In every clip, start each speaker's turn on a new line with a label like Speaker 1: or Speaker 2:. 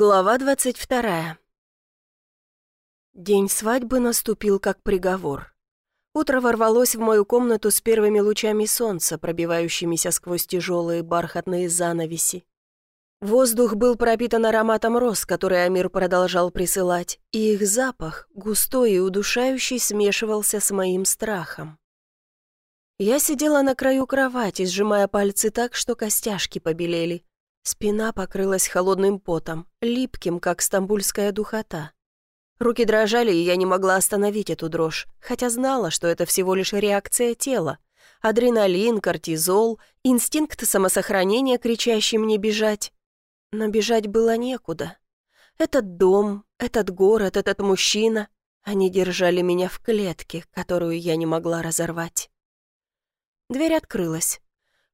Speaker 1: Глава 22. День свадьбы наступил как приговор. Утро ворвалось в мою комнату с первыми лучами солнца, пробивающимися сквозь тяжелые бархатные занавеси. Воздух был пропитан ароматом роз, который Амир продолжал присылать, и их запах, густой и удушающий, смешивался с моим страхом. Я сидела на краю кровати, сжимая пальцы так, что костяшки побелели, Спина покрылась холодным потом, липким, как стамбульская духота. Руки дрожали, и я не могла остановить эту дрожь, хотя знала, что это всего лишь реакция тела. Адреналин, кортизол, инстинкт самосохранения, кричащий мне бежать. Но бежать было некуда. Этот дом, этот город, этот мужчина, они держали меня в клетке, которую я не могла разорвать. Дверь открылась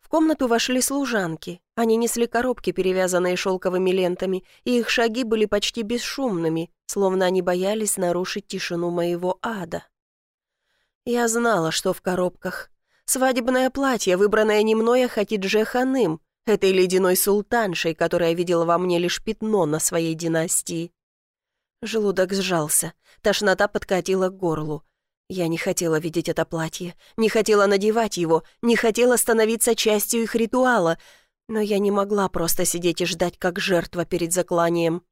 Speaker 1: комнату вошли служанки. Они несли коробки, перевязанные шелковыми лентами, и их шаги были почти бесшумными, словно они боялись нарушить тишину моего ада. Я знала, что в коробках. Свадебное платье, выбранное не мной, а Хатидже Ханым, этой ледяной султаншей, которая видела во мне лишь пятно на своей династии. Желудок сжался, тошнота подкатила к горлу. Я не хотела видеть это платье, не хотела надевать его, не хотела становиться частью их ритуала, но я не могла просто сидеть и ждать, как жертва перед закланием.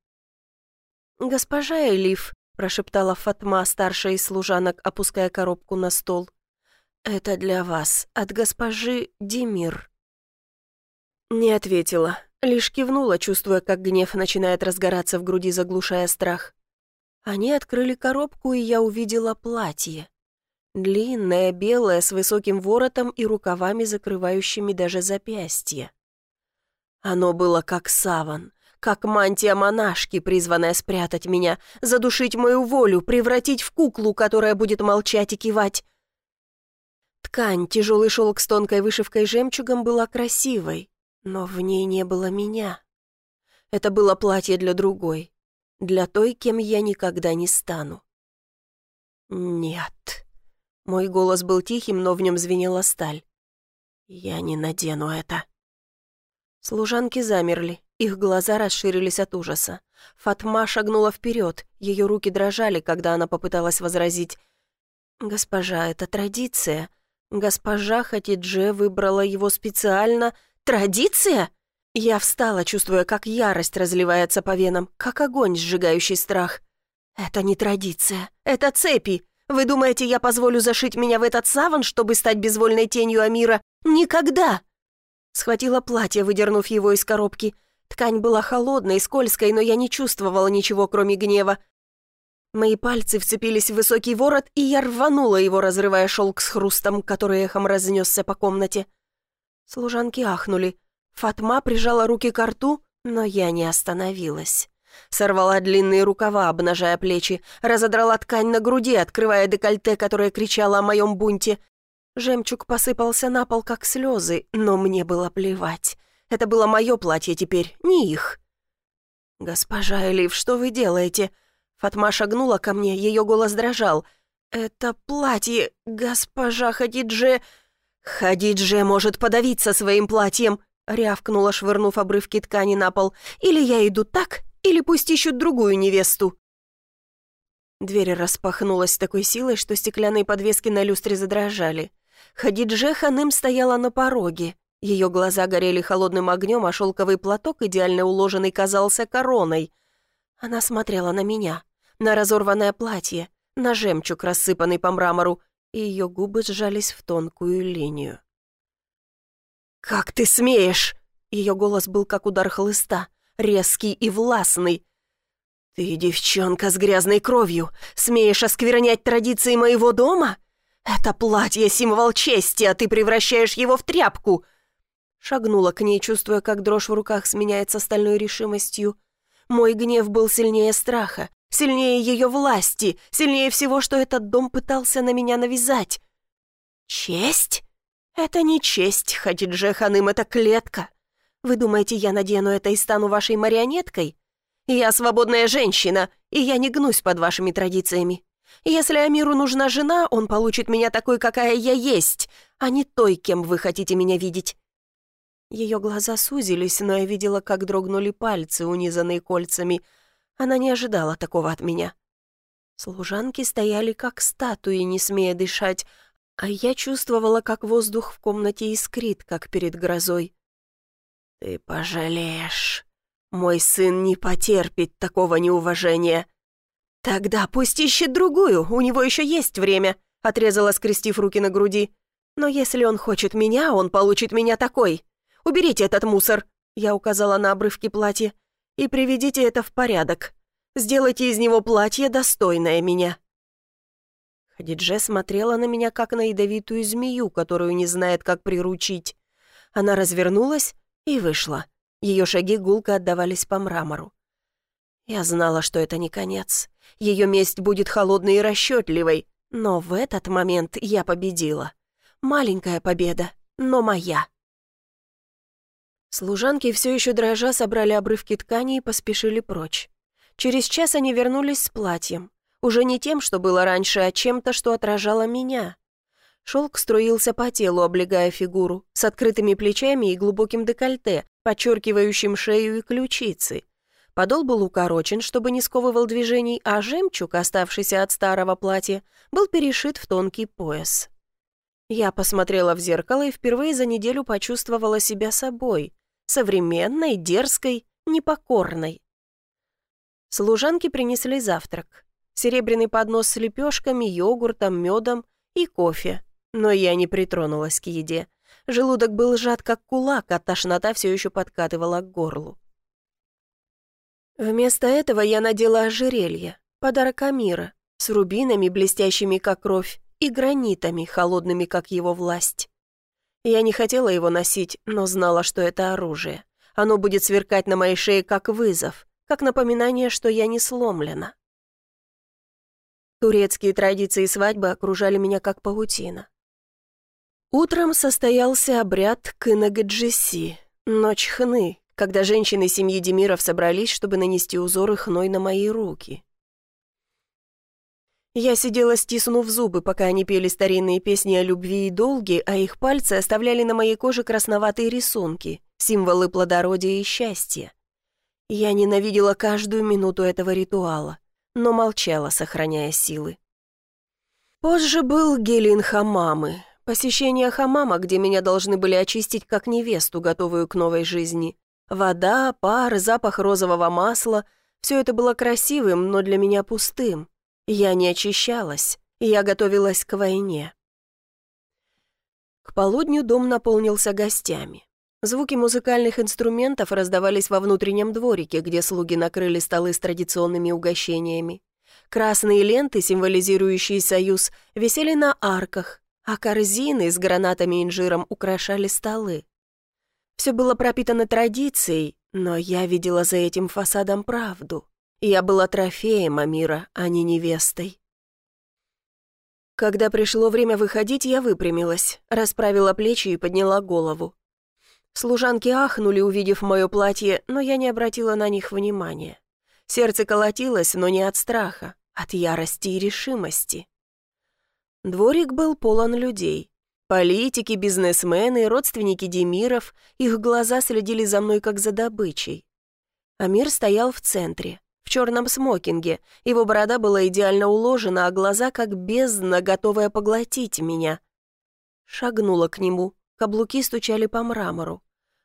Speaker 1: «Госпожа Элиф», — прошептала Фатма, старшая из служанок, опуская коробку на стол, — «это для вас, от госпожи Демир». Не ответила, лишь кивнула, чувствуя, как гнев начинает разгораться в груди, заглушая страх. Они открыли коробку, и я увидела платье. Длинное, белое, с высоким воротом и рукавами, закрывающими даже запястья. Оно было как саван, как мантия монашки, призванная спрятать меня, задушить мою волю, превратить в куклу, которая будет молчать и кивать. Ткань, тяжелый шелк с тонкой вышивкой жемчугом была красивой, но в ней не было меня. Это было платье для другой, для той, кем я никогда не стану. Нет. Мой голос был тихим, но в нем звенела сталь. Я не надену это. Служанки замерли, их глаза расширились от ужаса. Фатма шагнула вперед, ее руки дрожали, когда она попыталась возразить. «Госпожа, это традиция. Госпожа Хатидже выбрала его специально. Традиция?» Я встала, чувствуя, как ярость разливается по венам, как огонь, сжигающий страх. «Это не традиция, это цепи. Вы думаете, я позволю зашить меня в этот саван, чтобы стать безвольной тенью Амира? Никогда!» Схватила платье, выдернув его из коробки. Ткань была холодной, скользкой, но я не чувствовала ничего, кроме гнева. Мои пальцы вцепились в высокий ворот, и я рванула его, разрывая шелк с хрустом, который эхом разнесся по комнате. Служанки ахнули. Фатма прижала руки к рту, но я не остановилась. Сорвала длинные рукава, обнажая плечи, разодрала ткань на груди, открывая декольте, которое кричало о моем бунте. Жемчуг посыпался на пол, как слезы, но мне было плевать. Это было мое платье теперь, не их. «Госпожа Элиф, что вы делаете?» Фатма шагнула ко мне, ее голос дрожал. «Это платье, госпожа Хадидже...» «Хадидже может подавиться своим платьем», Рявкнула, швырнув обрывки ткани на пол. «Или я иду так, или пусть ищут другую невесту». Дверь распахнулась с такой силой, что стеклянные подвески на люстре задрожали. Хадидже Ханым стояла на пороге. Ее глаза горели холодным огнем, а шелковый платок, идеально уложенный, казался короной. Она смотрела на меня, на разорванное платье, на жемчуг, рассыпанный по мрамору, и ее губы сжались в тонкую линию. «Как ты смеешь?» Ее голос был как удар хлыста, резкий и властный. «Ты девчонка с грязной кровью, смеешь осквернять традиции моего дома? Это платье — символ чести, а ты превращаешь его в тряпку!» Шагнула к ней, чувствуя, как дрожь в руках сменяется стальной решимостью. Мой гнев был сильнее страха, сильнее ее власти, сильнее всего, что этот дом пытался на меня навязать. «Честь?» «Это не честь, Хатидже Ханым, это клетка. Вы думаете, я надену это и стану вашей марионеткой? Я свободная женщина, и я не гнусь под вашими традициями. Если Амиру нужна жена, он получит меня такой, какая я есть, а не той, кем вы хотите меня видеть». Ее глаза сузились, но я видела, как дрогнули пальцы, унизанные кольцами. Она не ожидала такого от меня. Служанки стояли как статуи, не смея дышать, а я чувствовала, как воздух в комнате искрит, как перед грозой. «Ты пожалеешь. Мой сын не потерпит такого неуважения». «Тогда пусть ищет другую, у него еще есть время», — отрезала, скрестив руки на груди. «Но если он хочет меня, он получит меня такой. Уберите этот мусор», — я указала на обрывки платья, «и приведите это в порядок. Сделайте из него платье, достойное меня». Хадидже смотрела на меня, как на ядовитую змею, которую не знает, как приручить. Она развернулась и вышла. Ее шаги гулко отдавались по мрамору. Я знала, что это не конец. Ее месть будет холодной и расчетливой, но в этот момент я победила. Маленькая победа, но моя. Служанки все еще дрожа собрали обрывки ткани и поспешили прочь. Через час они вернулись с платьем. Уже не тем, что было раньше, а чем-то, что отражало меня. Шелк струился по телу, облегая фигуру, с открытыми плечами и глубоким декольте, подчеркивающим шею и ключицы. Подол был укорочен, чтобы не сковывал движений, а жемчуг, оставшийся от старого платья, был перешит в тонкий пояс. Я посмотрела в зеркало и впервые за неделю почувствовала себя собой, современной, дерзкой, непокорной. Служанки принесли завтрак серебряный поднос с лепешками, йогуртом, медом и кофе. Но я не притронулась к еде. Желудок был сжат, как кулак, а тошнота все еще подкатывала к горлу. Вместо этого я надела ожерелье, подарок Амира, с рубинами, блестящими как кровь, и гранитами, холодными как его власть. Я не хотела его носить, но знала, что это оружие. Оно будет сверкать на моей шее как вызов, как напоминание, что я не сломлена. Турецкие традиции свадьбы окружали меня как паутина. Утром состоялся обряд Кынагаджиси, ночь хны, когда женщины семьи Демиров собрались, чтобы нанести узоры хной на мои руки. Я сидела, стиснув зубы, пока они пели старинные песни о любви и долге, а их пальцы оставляли на моей коже красноватые рисунки, символы плодородия и счастья. Я ненавидела каждую минуту этого ритуала но молчала, сохраняя силы. Позже был Гелин Хамамы, посещение хамама, где меня должны были очистить как невесту, готовую к новой жизни. Вода, пар, запах розового масла — все это было красивым, но для меня пустым. Я не очищалась, я готовилась к войне. К полудню дом наполнился гостями. Звуки музыкальных инструментов раздавались во внутреннем дворике, где слуги накрыли столы с традиционными угощениями. Красные ленты, символизирующие союз, висели на арках, а корзины с гранатами и инжиром украшали столы. Все было пропитано традицией, но я видела за этим фасадом правду. Я была трофеем Амира, а не невестой. Когда пришло время выходить, я выпрямилась, расправила плечи и подняла голову. Служанки ахнули, увидев мое платье, но я не обратила на них внимания. Сердце колотилось, но не от страха, от ярости и решимости. Дворик был полон людей. Политики, бизнесмены, родственники Демиров, их глаза следили за мной как за добычей. Амир стоял в центре, в черном смокинге, его борода была идеально уложена, а глаза как бездна, готовая поглотить меня. Шагнула к нему, Каблуки стучали по мрамору.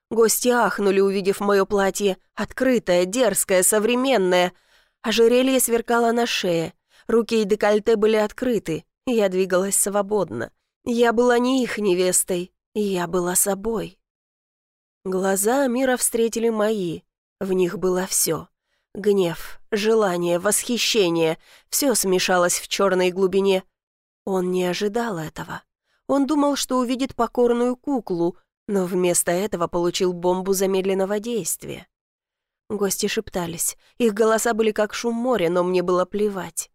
Speaker 1: Гости ахнули, увидев мое платье. Открытое, дерзкое, современное. Ожерелье сверкало на шее. Руки и декольте были открыты. Я двигалась свободно. Я была не их невестой. Я была собой. Глаза мира встретили мои. В них было все. Гнев, желание, восхищение. Все смешалось в черной глубине. Он не ожидал этого. Он думал, что увидит покорную куклу, но вместо этого получил бомбу замедленного действия. Гости шептались. Их голоса были как шум моря, но мне было плевать.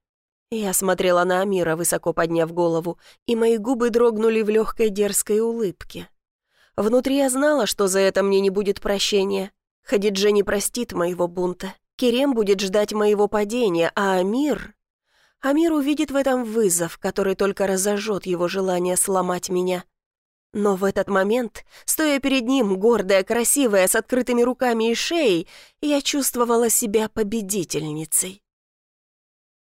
Speaker 1: Я смотрела на Амира, высоко подняв голову, и мои губы дрогнули в легкой дерзкой улыбке. Внутри я знала, что за это мне не будет прощения. Хадиджа не простит моего бунта. Керем будет ждать моего падения, а Амир... Амир увидит в этом вызов, который только разожжет его желание сломать меня. Но в этот момент, стоя перед ним, гордая, красивая, с открытыми руками и шеей, я чувствовала себя победительницей.